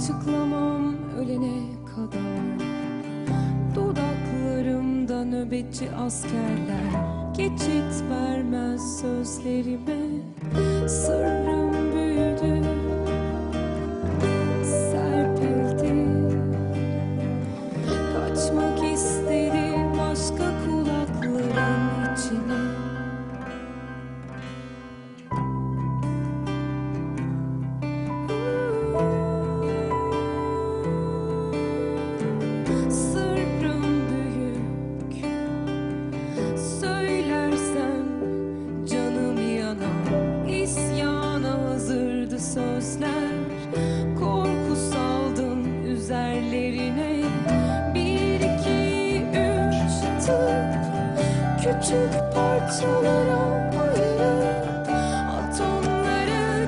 açıklamam ölene kadar. Dudaklarımda nöbetçi askerler Geçit vermez sözlerime. Sırrım büyüdü gözler. Üzerlerine. Bir iki üç tık. Küçük parçalara ayırıp At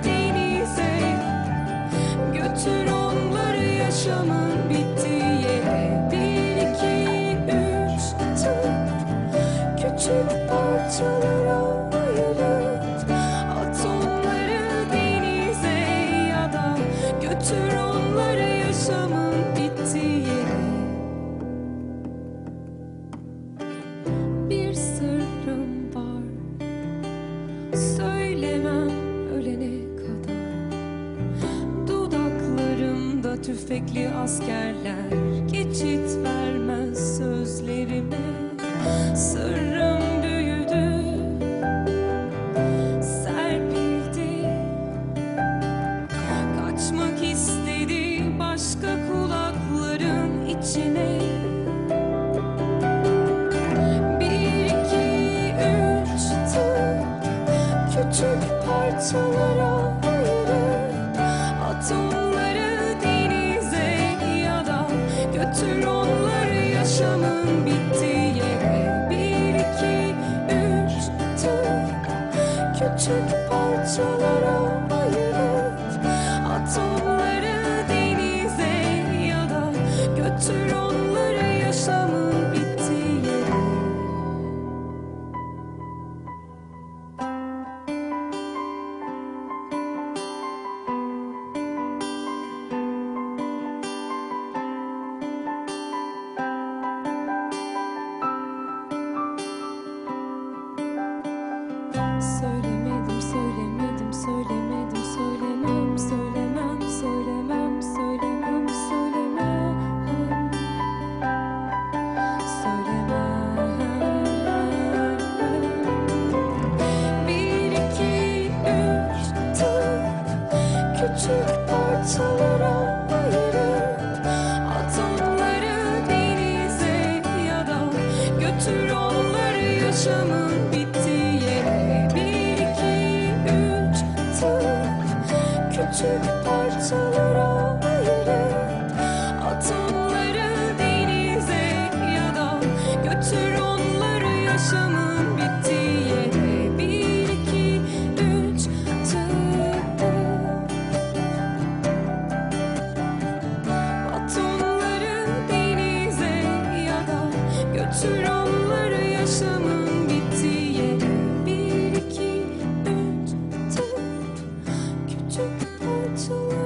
denize. Götür onları yaşama. içmem ölene kadar Dudaklarımda tüfekli askerler Geçit vermez sözlerime. Sırrım büyüdü Serpildi. Kaçmak istedi başka kulakların içine. küçük parçalara ayırıp Atomları denize ya da götür onu Sıramları yaşamın bittiği Bir, iki, üç, tıp Küçük parçalar